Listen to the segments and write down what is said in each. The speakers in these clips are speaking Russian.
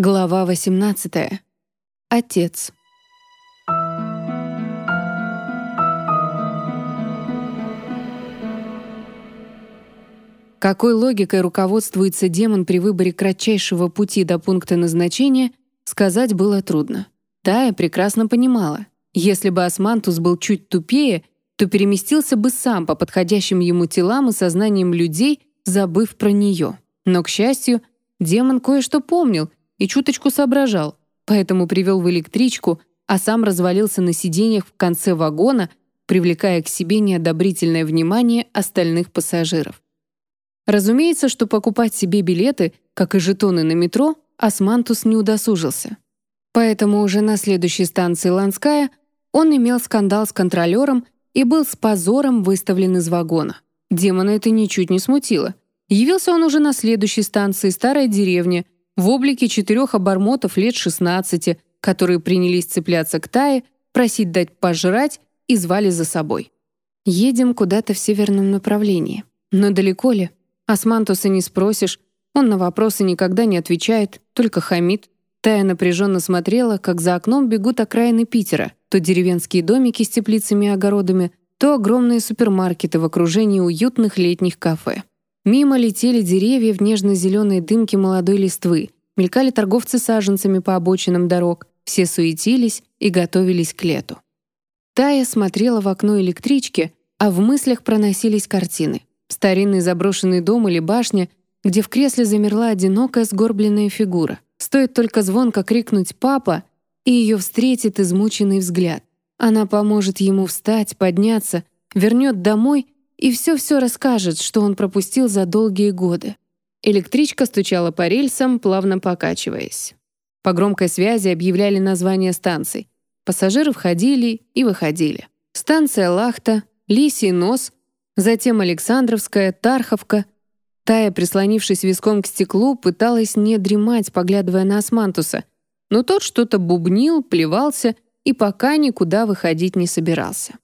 Глава 18. Отец. Какой логикой руководствуется демон при выборе кратчайшего пути до пункта назначения, сказать было трудно. Тая прекрасно понимала, если бы Османтус был чуть тупее, то переместился бы сам по подходящим ему телам и сознанием людей, забыв про нее. Но, к счастью, демон кое-что помнил и чуточку соображал, поэтому привел в электричку, а сам развалился на сиденьях в конце вагона, привлекая к себе неодобрительное внимание остальных пассажиров. Разумеется, что покупать себе билеты, как и жетоны на метро, Османтус не удосужился. Поэтому уже на следующей станции Ланская он имел скандал с контролером и был с позором выставлен из вагона. Демона это ничуть не смутило. Явился он уже на следующей станции «Старая деревня», в облике четырех обормотов лет 16, которые принялись цепляться к Тае, просить дать пожрать и звали за собой. Едем куда-то в северном направлении. Но далеко ли? Османтуса не спросишь, он на вопросы никогда не отвечает, только хамит. Тая напряженно смотрела, как за окном бегут окраины Питера, то деревенские домики с теплицами и огородами, то огромные супермаркеты в окружении уютных летних кафе. Мимо летели деревья в нежно-зеленой дымке молодой листвы, мелькали торговцы саженцами по обочинам дорог, все суетились и готовились к лету. Тая смотрела в окно электрички, а в мыслях проносились картины. Старинный заброшенный дом или башня, где в кресле замерла одинокая сгорбленная фигура. Стоит только звонко крикнуть «папа», и ее встретит измученный взгляд. Она поможет ему встать, подняться, вернет домой — и все-все расскажет, что он пропустил за долгие годы. Электричка стучала по рельсам, плавно покачиваясь. По громкой связи объявляли названия станций. Пассажиры входили и выходили. Станция Лахта, Лисий нос, затем Александровская, Тарховка. Тая, прислонившись виском к стеклу, пыталась не дремать, поглядывая на Османтуса, но тот что-то бубнил, плевался и пока никуда выходить не собирался.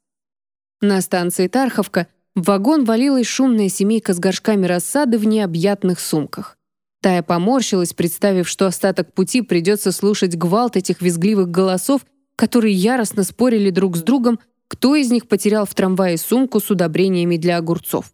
На станции Тарховка в вагон валилась шумная семейка с горшками рассады в необъятных сумках. Тая поморщилась, представив, что остаток пути придется слушать гвалт этих визгливых голосов, которые яростно спорили друг с другом, кто из них потерял в трамвае сумку с удобрениями для огурцов.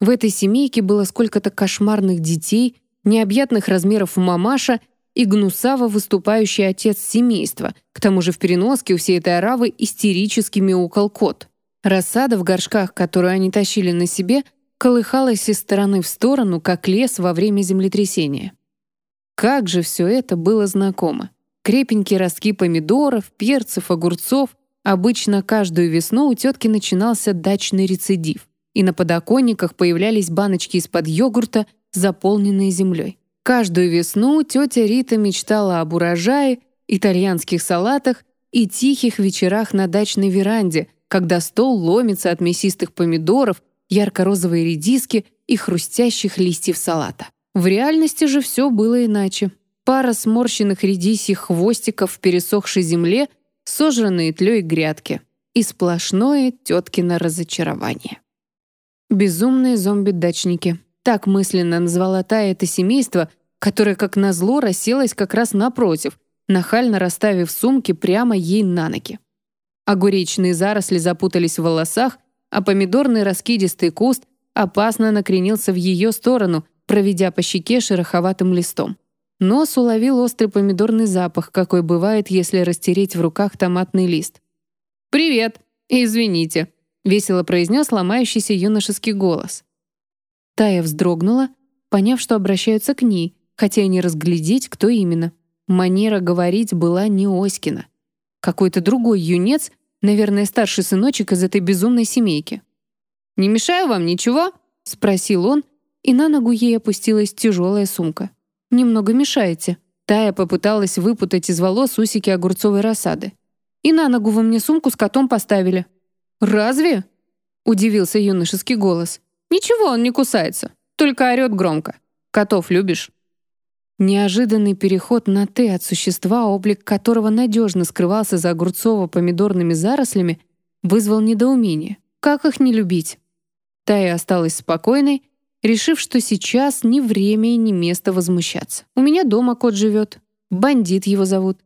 В этой семейке было сколько-то кошмарных детей, необъятных размеров мамаша и гнусаво выступающий отец семейства, к тому же в переноске у всей этой оравы истерически мяукал кот — Рассада в горшках, которую они тащили на себе, колыхалась из стороны в сторону, как лес во время землетрясения. Как же все это было знакомо. Крепенькие ростки помидоров, перцев, огурцов. Обычно каждую весну у тетки начинался дачный рецидив, и на подоконниках появлялись баночки из-под йогурта, заполненные землей. Каждую весну тетя Рита мечтала об урожае, итальянских салатах и тихих вечерах на дачной веранде, когда стол ломится от мясистых помидоров, ярко-розовой редиски и хрустящих листьев салата. В реальности же все было иначе. Пара сморщенных редисьих хвостиков в пересохшей земле, сожранные тлей грядки и сплошное теткино разочарование. Безумные зомби-дачники. Так мысленно назвала та это семейство, которое, как назло, расселось как раз напротив, нахально расставив сумки прямо ей на ноги. Огуречные заросли запутались в волосах, а помидорный раскидистый куст опасно накренился в ее сторону, проведя по щеке шероховатым листом. Нос уловил острый помидорный запах, какой бывает, если растереть в руках томатный лист. «Привет! Извините!» — весело произнес ломающийся юношеский голос. Тая вздрогнула, поняв, что обращаются к ней, хотя и не разглядеть, кто именно. Манера говорить была не Оськина. Какой-то другой юнец, наверное, старший сыночек из этой безумной семейки. «Не мешаю вам ничего?» — спросил он, и на ногу ей опустилась тяжелая сумка. «Немного мешаете». Тая попыталась выпутать из волос усики огурцовой рассады. «И на ногу вы мне сумку с котом поставили». «Разве?» — удивился юношеский голос. «Ничего, он не кусается, только орёт громко. Котов любишь?» Неожиданный переход на «ты» от существа, облик которого надежно скрывался за огурцово-помидорными зарослями, вызвал недоумение. Как их не любить? Тая осталась спокойной, решив, что сейчас ни время и ни место возмущаться. «У меня дома кот живет. Бандит его зовут».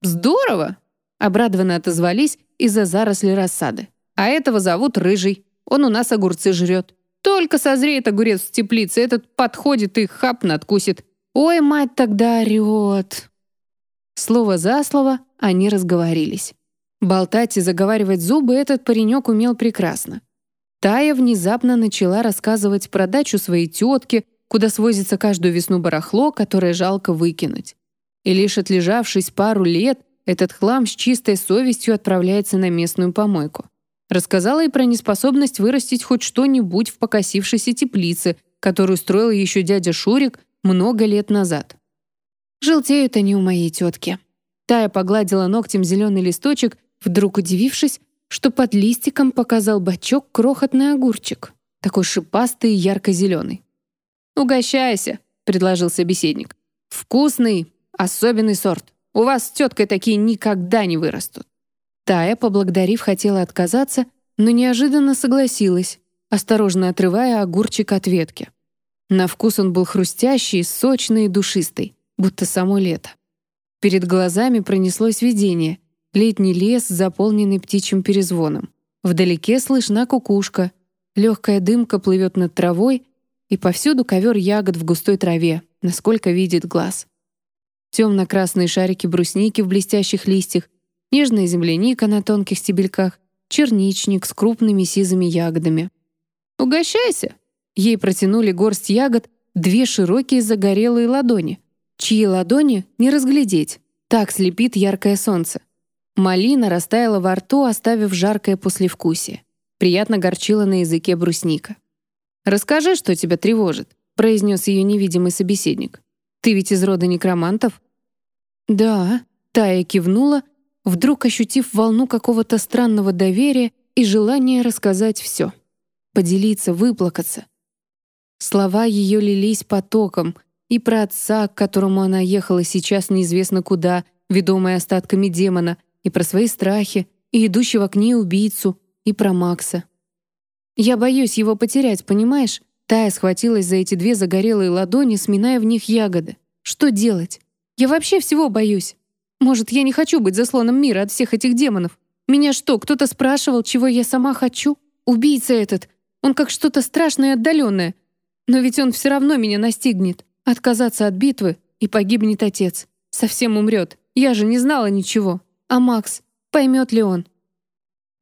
«Здорово!» — обрадованно отозвались из-за заросли рассады. «А этого зовут Рыжий. Он у нас огурцы жрет. Только созреет огурец в теплице, этот подходит и хап надкусит. Ой, мать тогда орёт!» Слово за слово они разговорились. Болтать и заговаривать зубы этот паренек умел прекрасно. Тая внезапно начала рассказывать про дачу своей тетки, куда свозится каждую весну барахло, которое жалко выкинуть. И лишь отлежавшись пару лет, этот хлам с чистой совестью отправляется на местную помойку. Рассказала и про неспособность вырастить хоть что-нибудь в покосившейся теплице, которую строил еще дядя Шурик много лет назад. Желтеют они у моей тетки. Тая погладила ногтем зеленый листочек, вдруг удивившись, что под листиком показал бачок крохотный огурчик, такой шипастый и ярко-зеленый. «Угощайся», — предложил собеседник. «Вкусный, особенный сорт. У вас с теткой такие никогда не вырастут». Тая, поблагодарив, хотела отказаться, но неожиданно согласилась, осторожно отрывая огурчик от ветки. На вкус он был хрустящий, сочный и душистый, будто само лето. Перед глазами пронеслось видение. Летний лес, заполненный птичьим перезвоном. Вдалеке слышна кукушка. Легкая дымка плывет над травой, и повсюду ковер ягод в густой траве, насколько видит глаз. Темно-красные шарики брусники в блестящих листьях, нежная земляника на тонких стебельках, черничник с крупными сизыми ягодами. «Угощайся!» Ей протянули горсть ягод, две широкие загорелые ладони, чьи ладони не разглядеть, так слепит яркое солнце. Малина растаяла во рту, оставив жаркое послевкусие. Приятно горчила на языке брусника. «Расскажи, что тебя тревожит», — произнес ее невидимый собеседник. «Ты ведь из рода некромантов?» «Да», — Тая кивнула, вдруг ощутив волну какого-то странного доверия и желания рассказать все. Поделиться, выплакаться. Слова ее лились потоком, и про отца, к которому она ехала сейчас неизвестно куда, ведомая остатками демона, и про свои страхи, и идущего к ней убийцу, и про Макса. «Я боюсь его потерять, понимаешь?» Тая схватилась за эти две загорелые ладони, сминая в них ягоды. «Что делать? Я вообще всего боюсь. Может, я не хочу быть заслоном мира от всех этих демонов? Меня что, кто-то спрашивал, чего я сама хочу? Убийца этот, он как что-то страшное и отдаленное. Но ведь он все равно меня настигнет. Отказаться от битвы, и погибнет отец. Совсем умрет. Я же не знала ничего. А Макс, поймет ли он?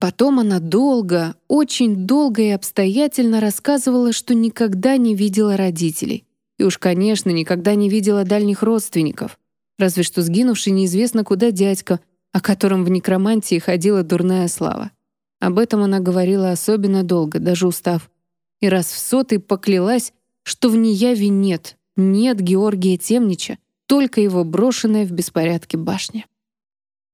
Потом она долго, очень долго и обстоятельно рассказывала, что никогда не видела родителей. И уж, конечно, никогда не видела дальних родственников. Разве что сгинувший неизвестно куда дядька, о котором в некромантии ходила дурная слава. Об этом она говорила особенно долго, даже устав. И раз в сотый поклялась, что в Неяве нет, нет Георгия Темнича, только его брошенная в беспорядке башня.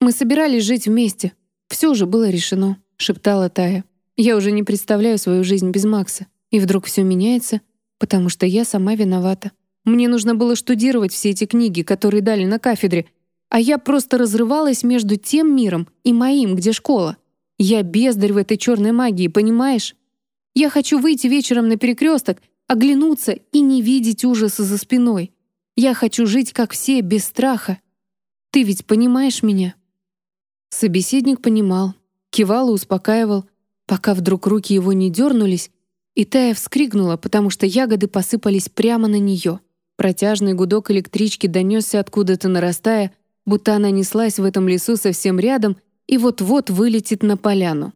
«Мы собирались жить вместе. Все уже было решено», — шептала Тая. «Я уже не представляю свою жизнь без Макса. И вдруг все меняется, потому что я сама виновата. Мне нужно было штудировать все эти книги, которые дали на кафедре, а я просто разрывалась между тем миром и моим, где школа. Я бездарь в этой черной магии, понимаешь? Я хочу выйти вечером на перекресток, оглянуться и не видеть ужаса за спиной. Я хочу жить, как все, без страха. Ты ведь понимаешь меня?» Собеседник понимал, кивал и успокаивал, пока вдруг руки его не дернулись, и Тая вскрикнула, потому что ягоды посыпались прямо на нее. Протяжный гудок электрички донесся откуда-то нарастая, будто она неслась в этом лесу совсем рядом и вот-вот вылетит на поляну.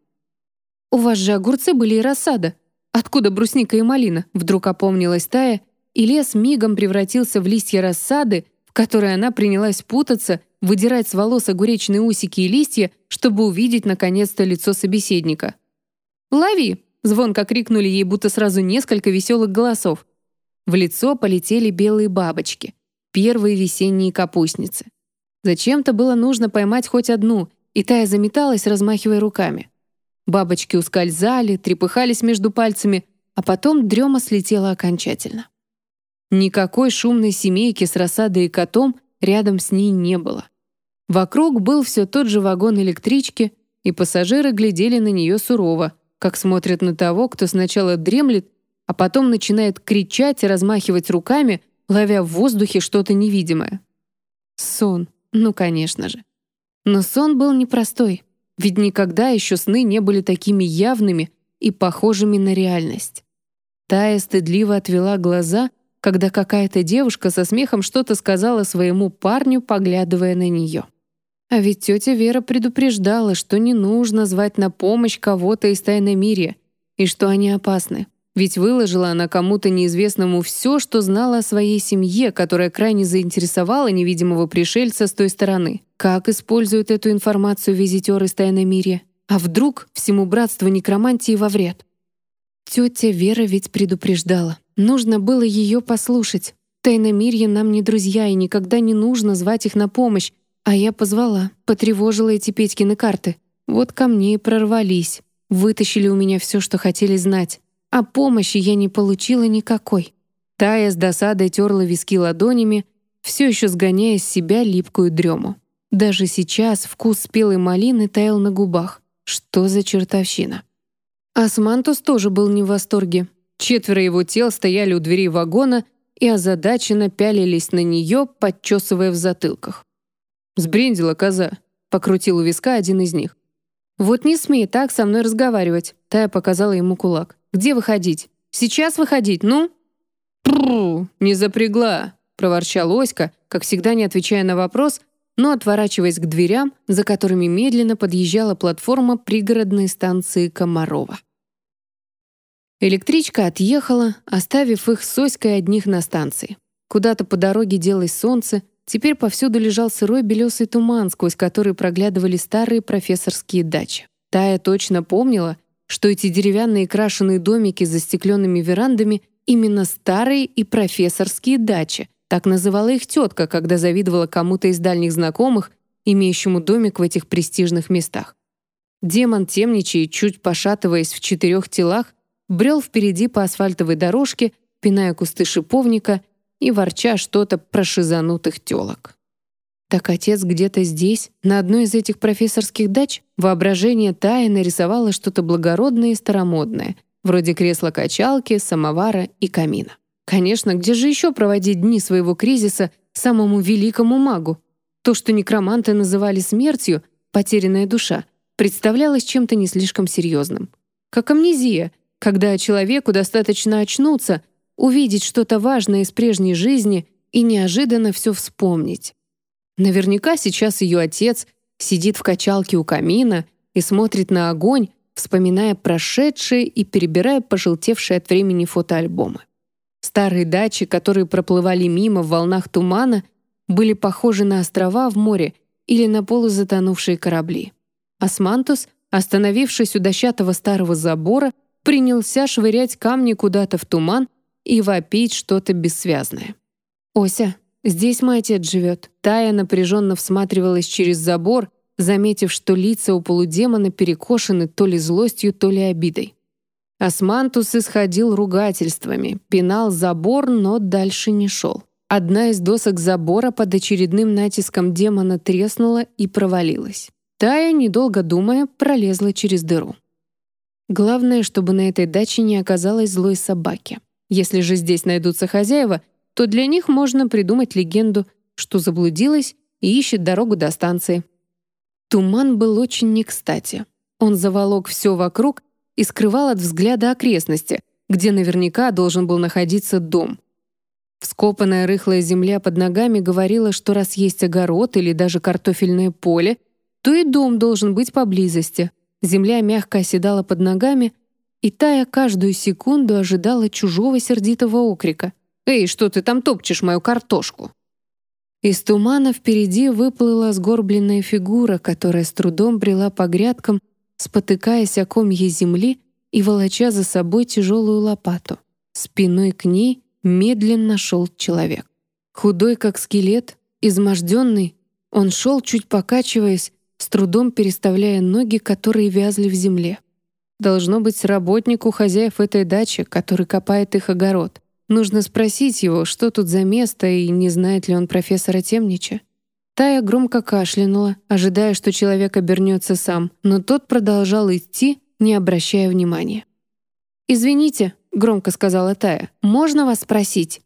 «У вас же огурцы были и рассада. Откуда брусника и малина?» Вдруг опомнилась Тая, и лес мигом превратился в листья рассады, в которые она принялась путаться, выдирать с волос огуречные усики и листья, чтобы увидеть наконец-то лицо собеседника. «Лови!» — звонко крикнули ей будто сразу несколько веселых голосов. В лицо полетели белые бабочки, первые весенние капустницы. Зачем-то было нужно поймать хоть одну, и Тая заметалась, размахивая руками. Бабочки ускользали, трепыхались между пальцами, а потом дрема слетела окончательно. Никакой шумной семейки с рассадой и котом рядом с ней не было. Вокруг был все тот же вагон электрички, и пассажиры глядели на нее сурово, как смотрят на того, кто сначала дремлет, а потом начинает кричать и размахивать руками, ловя в воздухе что-то невидимое. Сон. Ну, конечно же. Но сон был непростой, ведь никогда еще сны не были такими явными и похожими на реальность. Тая стыдливо отвела глаза, когда какая-то девушка со смехом что-то сказала своему парню, поглядывая на нее. А ведь тетя Вера предупреждала, что не нужно звать на помощь кого-то из тайномирья, и что они опасны. Ведь выложила она кому-то неизвестному все, что знала о своей семье, которая крайне заинтересовала невидимого пришельца с той стороны. Как используют эту информацию визитеры из тайномирья? А вдруг всему братству некромантии во вред? Тетя Вера ведь предупреждала. Нужно было ее послушать. Тайномирье нам не друзья, и никогда не нужно звать их на помощь. А я позвала, потревожила эти Петькины карты. Вот ко мне и прорвались. Вытащили у меня все, что хотели знать. А помощи я не получила никакой. Тая с досадой терла виски ладонями, все еще сгоняя с себя липкую дрему. Даже сейчас вкус спелой малины таял на губах. Что за чертовщина? Османтус тоже был не в восторге. Четверо его тел стояли у дверей вагона и озадаченно пялились на нее, почесывая в затылках. «Сбрендила коза», — покрутил у виска один из них. «Вот не смей так со мной разговаривать», — Тая показала ему кулак. «Где выходить? Сейчас выходить, ну?» «Прррр, не запрягла», — проворчал Оська, как всегда не отвечая на вопрос, но отворачиваясь к дверям, за которыми медленно подъезжала платформа пригородной станции Комарова. Электричка отъехала, оставив их с Оськой одних на станции. Куда-то по дороге делось солнце, теперь повсюду лежал сырой белесый туман, сквозь который проглядывали старые профессорские дачи. Тая точно помнила, что эти деревянные крашеные домики с застекленными верандами именно старые и профессорские дачи, так называла их тетка, когда завидовала кому-то из дальних знакомых, имеющему домик в этих престижных местах. Демон, темничая, чуть пошатываясь в четырех телах, брел впереди по асфальтовой дорожке, пиная кусты шиповника и ворча что-то про шизанутых телок. Так отец где-то здесь, на одной из этих профессорских дач, воображение Тая нарисовало что-то благородное и старомодное, вроде кресла-качалки, самовара и камина. Конечно, где же еще проводить дни своего кризиса самому великому магу? То, что некроманты называли смертью, потерянная душа, представлялось чем-то не слишком серьезным. Как амнезия, когда человеку достаточно очнуться, увидеть что-то важное из прежней жизни и неожиданно все вспомнить. Наверняка сейчас ее отец сидит в качалке у камина и смотрит на огонь, вспоминая прошедшие и перебирая пожелтевшие от времени фотоальбомы. Старые дачи, которые проплывали мимо в волнах тумана, были похожи на острова в море или на полузатонувшие корабли. Османтус, остановившись у дощатого старого забора, принялся швырять камни куда-то в туман и вопить что-то бессвязное. «Ося, здесь мой отец живет». Тая напряженно всматривалась через забор, заметив, что лица у полудемона перекошены то ли злостью, то ли обидой. Османтус исходил ругательствами, пинал забор, но дальше не шел. Одна из досок забора под очередным натиском демона треснула и провалилась. Тая, недолго думая, пролезла через дыру. Главное, чтобы на этой даче не оказалось злой собаки. Если же здесь найдутся хозяева, то для них можно придумать легенду, что заблудилась и ищет дорогу до станции. Туман был очень не кстати. Он заволок все вокруг и скрывал от взгляда окрестности, где наверняка должен был находиться дом. Вскопанная рыхлая земля под ногами говорила, что раз есть огород или даже картофельное поле, то и дом должен быть поблизости. Земля мягко оседала под ногами, и Тая каждую секунду ожидала чужого сердитого окрика. «Эй, что ты там топчешь мою картошку?» Из тумана впереди выплыла сгорбленная фигура, которая с трудом брела по грядкам, спотыкаясь о комье земли и волоча за собой тяжелую лопату. Спиной к ней медленно шел человек. Худой, как скелет, изможденный, он шел, чуть покачиваясь, с трудом переставляя ноги, которые вязли в земле. Должно быть работник у хозяев этой дачи, который копает их огород. Нужно спросить его, что тут за место и не знает ли он профессора Темнича. Тая громко кашлянула, ожидая, что человек обернется сам, но тот продолжал идти, не обращая внимания. «Извините», — громко сказала Тая, — «можно вас спросить?»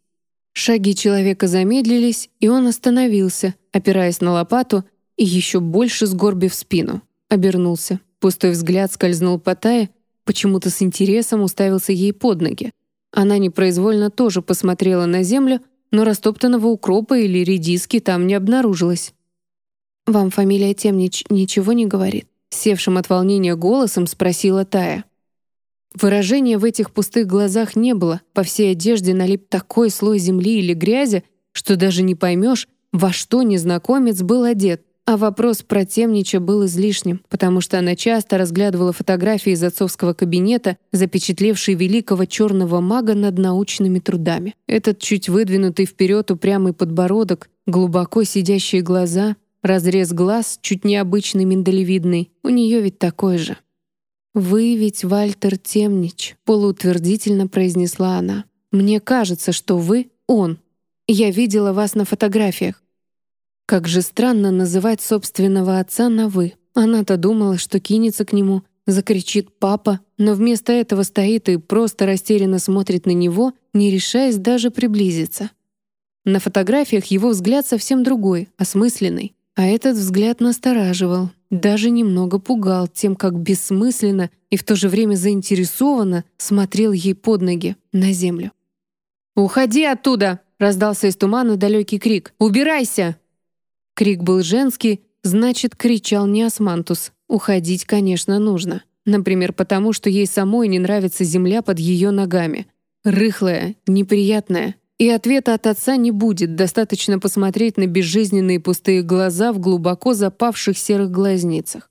Шаги человека замедлились, и он остановился, опираясь на лопату и еще больше сгорбив спину. Обернулся. Пустой взгляд скользнул по Тае, почему-то с интересом уставился ей под ноги. Она непроизвольно тоже посмотрела на землю, но растоптанного укропа или редиски там не обнаружилось. «Вам фамилия Темнич ничего не говорит?» Севшим от волнения голосом спросила Тая. Выражения в этих пустых глазах не было, по всей одежде налип такой слой земли или грязи, что даже не поймешь, во что незнакомец был одет. А вопрос про Темнича был излишним, потому что она часто разглядывала фотографии из отцовского кабинета, запечатлевшие великого черного мага над научными трудами. Этот чуть выдвинутый вперед упрямый подбородок, глубоко сидящие глаза, разрез глаз, чуть необычный миндалевидный, у нее ведь такой же. «Вы ведь Вальтер Темнич», — полуутвердительно произнесла она. «Мне кажется, что вы — он. Я видела вас на фотографиях. Как же странно называть собственного отца на «вы». Она-то думала, что кинется к нему, закричит «папа», но вместо этого стоит и просто растерянно смотрит на него, не решаясь даже приблизиться. На фотографиях его взгляд совсем другой, осмысленный. А этот взгляд настораживал, даже немного пугал тем, как бессмысленно и в то же время заинтересованно смотрел ей под ноги, на землю. «Уходи оттуда!» — раздался из тумана далекий крик. «Убирайся!» Крик был женский, значит, кричал не Османтус. Уходить, конечно, нужно. Например, потому что ей самой не нравится земля под ее ногами. Рыхлая, неприятная. И ответа от отца не будет, достаточно посмотреть на безжизненные пустые глаза в глубоко запавших серых глазницах.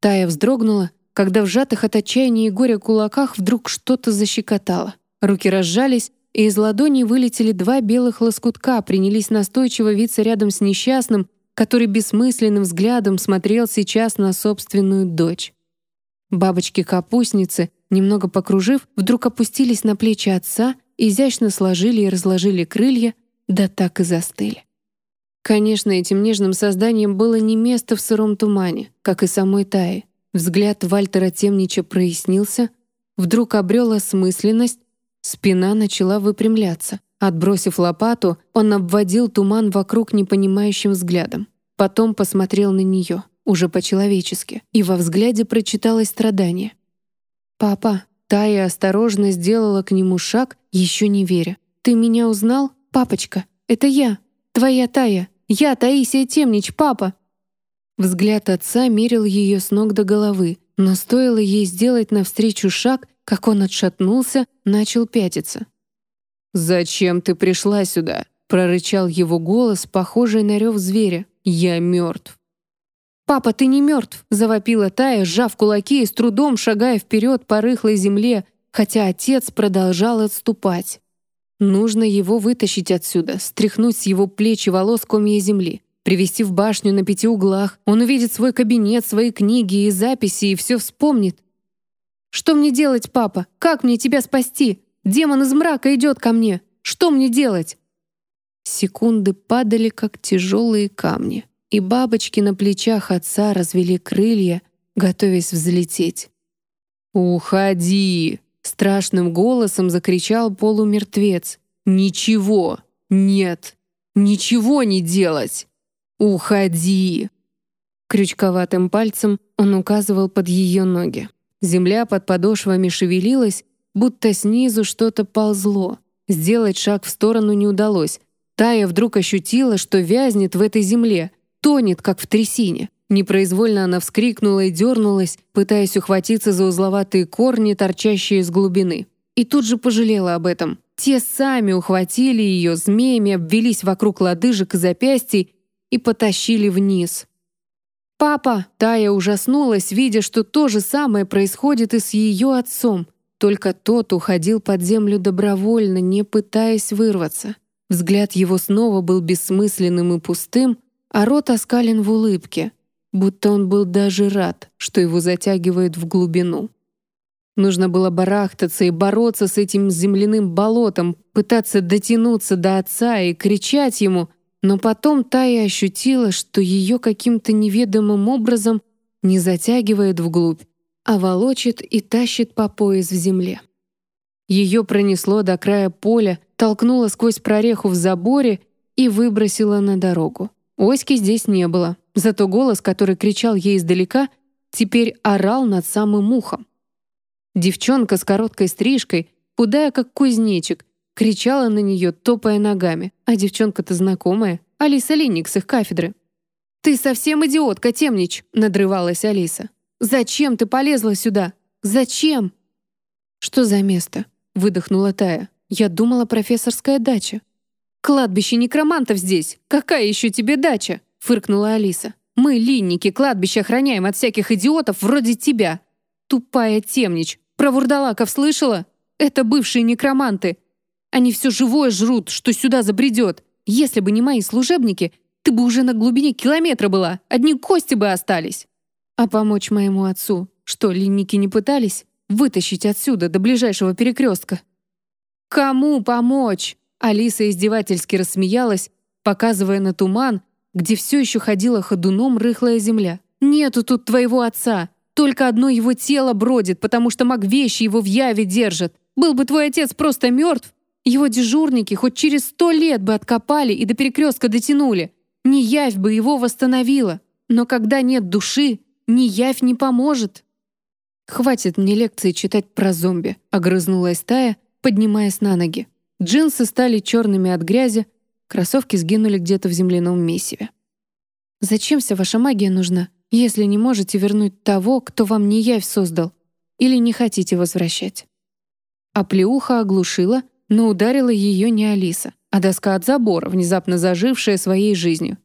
Тая вздрогнула, когда в сжатых от отчаяния и горя кулаках вдруг что-то защекотало. Руки разжались, и из ладони вылетели два белых лоскутка, принялись настойчиво виться рядом с несчастным, который бессмысленным взглядом смотрел сейчас на собственную дочь. Бабочки-капустницы, немного покружив, вдруг опустились на плечи отца, изящно сложили и разложили крылья, да так и застыли. Конечно, этим нежным созданием было не место в сыром тумане, как и самой Таи. Взгляд Вальтера Темнича прояснился, вдруг обрел осмысленность, спина начала выпрямляться. Отбросив лопату, он обводил туман вокруг непонимающим взглядом. Потом посмотрел на нее, уже по-человечески, и во взгляде прочиталось страдание. «Папа», Тая осторожно сделала к нему шаг, еще не веря. «Ты меня узнал? Папочка, это я, твоя Тая, я Таисия Темнич, папа!» Взгляд отца мерил ее с ног до головы, но стоило ей сделать навстречу шаг, как он отшатнулся, начал пятиться. «Зачем ты пришла сюда?» — прорычал его голос, похожий на рев зверя. «Я мертв». «Папа, ты не мертв!» — завопила Тая, сжав кулаки и с трудом шагая вперед по рыхлой земле, хотя отец продолжал отступать. Нужно его вытащить отсюда, стряхнуть с его плеч и волос комья земли, привести в башню на пяти углах. Он увидит свой кабинет, свои книги и записи и все вспомнит. «Что мне делать, папа? Как мне тебя спасти? Демон из мрака идет ко мне. Что мне делать?» Секунды падали, как тяжелые камни, и бабочки на плечах отца развели крылья, готовясь взлететь. «Уходи!» — страшным голосом закричал полумертвец. «Ничего! Нет! Ничего не делать! Уходи!» Крючковатым пальцем он указывал под ее ноги. Земля под подошвами шевелилась, будто снизу что-то ползло. Сделать шаг в сторону не удалось. Тая вдруг ощутила, что вязнет в этой земле, тонет, как в трясине. Непроизвольно она вскрикнула и дернулась, пытаясь ухватиться за узловатые корни, торчащие из глубины. И тут же пожалела об этом. Те сами ухватили ее, змеями обвелись вокруг лодыжек и запястий и потащили вниз. «Папа!» Тая ужаснулась, видя, что то же самое происходит и с ее отцом. Только тот уходил под землю добровольно, не пытаясь вырваться. Взгляд его снова был бессмысленным и пустым, а рот оскален в улыбке, будто он был даже рад, что его затягивает в глубину. Нужно было барахтаться и бороться с этим земляным болотом, пытаться дотянуться до отца и кричать ему, но потом Тая ощутила, что ее каким-то неведомым образом не затягивает вглубь, а волочит и тащит по пояс в земле. Ее пронесло до края поля, толкнуло сквозь прореху в заборе и выбросило на дорогу. Оськи здесь не было, зато голос, который кричал ей издалека, теперь орал над самым ухом. Девчонка с короткой стрижкой, худая как кузнечик, кричала на нее, топая ногами. А девчонка-то знакомая, Алиса Линник с их кафедры. «Ты совсем идиотка, Темнич!» — надрывалась Алиса. «Зачем ты полезла сюда? Зачем?» «Что за место?» — выдохнула Тая. «Я думала, профессорская дача». «Кладбище некромантов здесь! Какая еще тебе дача?» — фыркнула Алиса. «Мы, линники, кладбище охраняем от всяких идиотов вроде тебя. Тупая темнич. Про вурдалаков слышала? Это бывшие некроманты. Они все живое жрут, что сюда забредет. Если бы не мои служебники, ты бы уже на глубине километра была, одни кости бы остались. А помочь моему отцу? Что, линники не пытались? Вытащить отсюда, до ближайшего перекрестка? Кому помочь? Алиса издевательски рассмеялась, показывая на туман, где все еще ходила ходуном рыхлая земля. «Нету тут твоего отца. Только одно его тело бродит, потому что маг вещи его в яве держит. Был бы твой отец просто мертв, его дежурники хоть через сто лет бы откопали и до перекрестка дотянули. Не явь бы его восстановила. Но когда нет души, ни явь не поможет. «Хватит мне лекции читать про зомби», — огрызнулась Тая, поднимаясь на ноги. Джинсы стали черными от грязи, кроссовки сгинули где-то в земляном месиве. «Зачем вся ваша магия нужна?» если не можете вернуть того, кто вам не явь создал, или не хотите возвращать. А плеуха оглушила, но ударила ее не Алиса, а доска от забора, внезапно зажившая своей жизнью.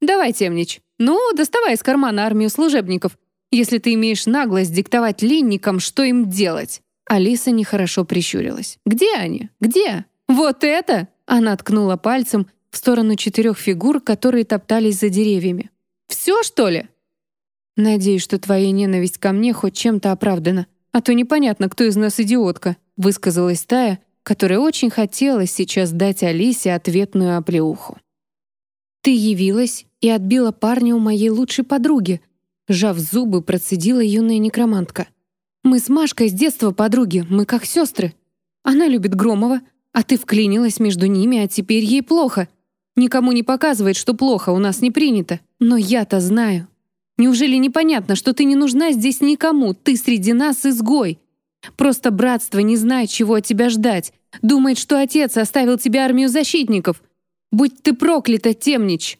«Давай, Темнич, ну, доставай из кармана армию служебников, если ты имеешь наглость диктовать линникам, что им делать». Алиса нехорошо прищурилась. «Где они? Где? Вот это?» Она ткнула пальцем в сторону четырех фигур, которые топтались за деревьями. «Все, что ли?» «Надеюсь, что твоя ненависть ко мне хоть чем-то оправдана, а то непонятно, кто из нас идиотка», высказалась Тая, которая очень хотела сейчас дать Алисе ответную оплеуху. «Ты явилась и отбила парня у моей лучшей подруги», сжав зубы, процедила юная некромантка. «Мы с Машкой с детства подруги, мы как сестры. Она любит Громова, а ты вклинилась между ними, а теперь ей плохо. Никому не показывает, что плохо, у нас не принято. Но я-то знаю. Неужели непонятно, что ты не нужна здесь никому, ты среди нас изгой? Просто братство не знает, чего от тебя ждать. Думает, что отец оставил тебе армию защитников. Будь ты проклята, темнич!»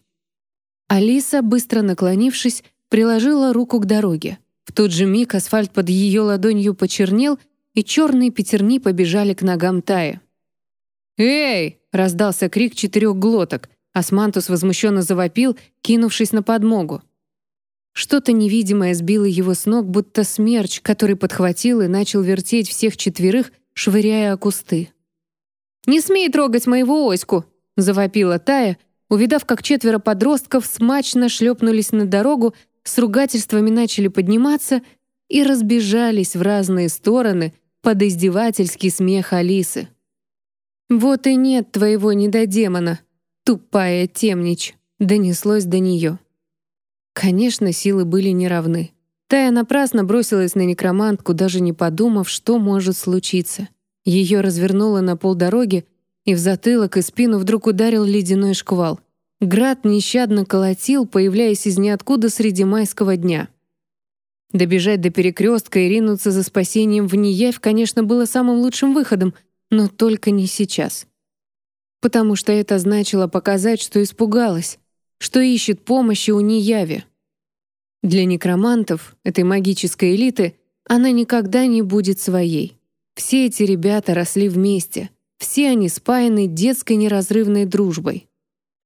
Алиса, быстро наклонившись, приложила руку к дороге. В тот же миг асфальт под ее ладонью почернел, и черные пятерни побежали к ногам Таи. «Эй!» — раздался крик четырех глоток. Османтус возмущенно завопил, кинувшись на подмогу. Что-то невидимое сбило его с ног, будто смерч, который подхватил и начал вертеть всех четверых, швыряя о кусты. «Не смей трогать моего оську!» — завопила Тая, увидав, как четверо подростков смачно шлепнулись на дорогу, с ругательствами начали подниматься и разбежались в разные стороны под издевательский смех Алисы. «Вот и нет твоего недодемона, тупая темнич!» — донеслось до нее. Конечно, силы были неравны. Тая напрасно бросилась на некромантку, даже не подумав, что может случиться. Ее развернуло на полдороги, и в затылок и спину вдруг ударил ледяной шквал. Град нещадно колотил, появляясь из ниоткуда среди майского дня. Добежать до перекрестка и ринуться за спасением в неявь, конечно, было самым лучшим выходом, но только не сейчас. Потому что это значило показать, что испугалась, что ищет помощи у Нияви. Для некромантов, этой магической элиты, она никогда не будет своей. Все эти ребята росли вместе, все они спаяны детской неразрывной дружбой.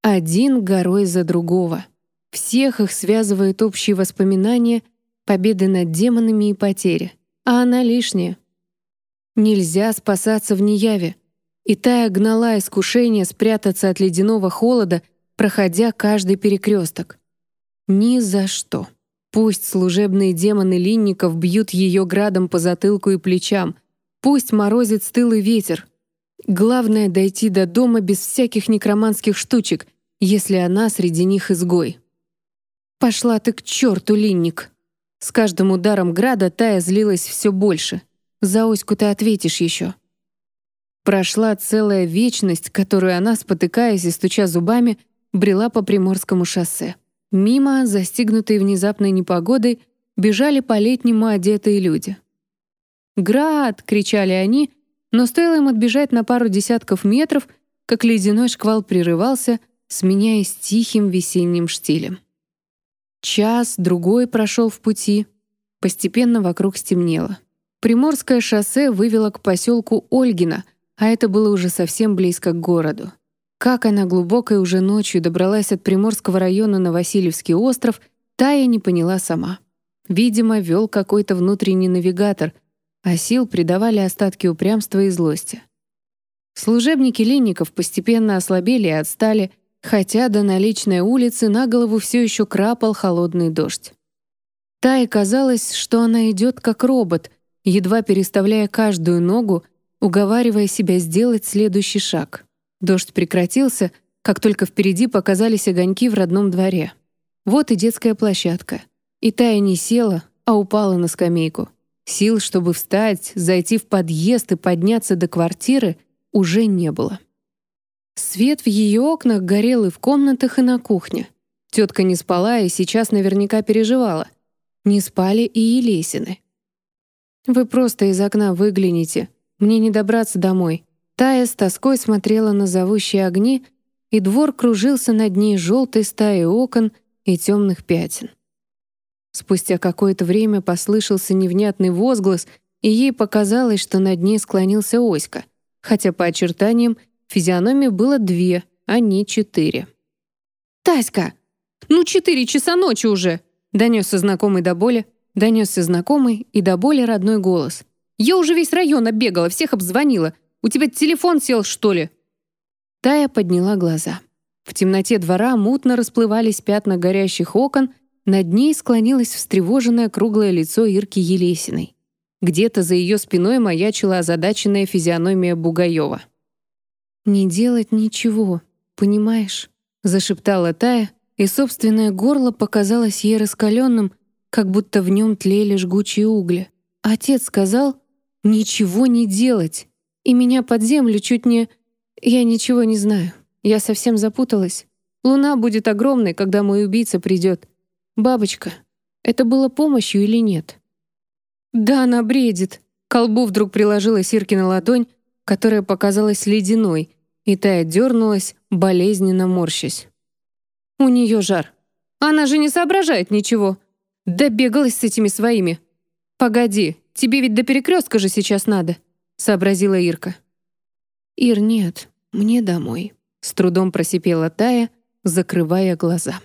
Один горой за другого. Всех их связывают общие воспоминания, победы над демонами и потери. А она лишняя. Нельзя спасаться в неяве. И Тая гнала искушение спрятаться от ледяного холода, проходя каждый перекресток. Ни за что. Пусть служебные демоны линников бьют ее градом по затылку и плечам, пусть морозит стылый ветер. Главное — дойти до дома без всяких некроманских штучек, если она среди них изгой. «Пошла ты к черту, линник!» С каждым ударом града Тая злилась все больше. «За Оську ты ответишь еще». Прошла целая вечность, которую она, спотыкаясь и стуча зубами, брела по Приморскому шоссе. Мимо, застигнутые внезапной непогодой, бежали по-летнему одетые люди. «Град!» — кричали они, но стоило им отбежать на пару десятков метров, как ледяной шквал прерывался, сменяясь тихим весенним штилем. Час, другой прошел в пути. Постепенно вокруг стемнело. Приморское шоссе вывело к поселку Ольгина, а это было уже совсем близко к городу. Как она глубокой уже ночью добралась от Приморского района на Васильевский остров, Тая не поняла сама. Видимо, вел какой-то внутренний навигатор, а сил придавали остатки упрямства и злости. Служебники Ленников постепенно ослабели и отстали, хотя до наличной улицы на голову все еще крапал холодный дождь. Тае казалось, что она идет как робот, едва переставляя каждую ногу, уговаривая себя сделать следующий шаг — Дождь прекратился, как только впереди показались огоньки в родном дворе. Вот и детская площадка. И Тая не села, а упала на скамейку. Сил, чтобы встать, зайти в подъезд и подняться до квартиры, уже не было. Свет в ее окнах горел и в комнатах, и на кухне. Тетка не спала и сейчас наверняка переживала. Не спали и Елесины. «Вы просто из окна выгляните. Мне не добраться домой», Тая с тоской смотрела на зовущие огни, и двор кружился над ней желтой стаей окон и темных пятен. Спустя какое-то время послышался невнятный возглас, и ей показалось, что над ней склонился Оська, хотя по очертаниям физиономии было две, а не четыре. «Таська! Ну четыре часа ночи уже!» Донесся знакомый до боли, донесся знакомый и до боли родной голос. «Я уже весь район оббегала, всех обзвонила. У тебя телефон сел, что ли?» Тая подняла глаза. В темноте двора мутно расплывались пятна горящих окон, над ней склонилось встревоженное круглое лицо Ирки Елесиной. Где-то за ее спиной маячила озадаченная физиономия Бугаева. «Не делать ничего, понимаешь?» — зашептала Тая, и собственное горло показалось ей раскаленным, как будто в нем тлели жгучие угли. Отец сказал «ничего не делать» и меня под землю чуть не... Я ничего не знаю. Я совсем запуталась. Луна будет огромной, когда мой убийца придет. Бабочка, это было помощью или нет? Да, она бредит. Колбу вдруг приложила Сиркина ладонь, которая показалась ледяной, и та дернулась, болезненно морщась. У нее жар. Она же не соображает ничего. Добегалась с этими своими. Погоди, тебе ведь до перекрестка же сейчас надо сообразила Ирка. «Ир, нет, мне домой», — с трудом просипела Тая, закрывая глаза.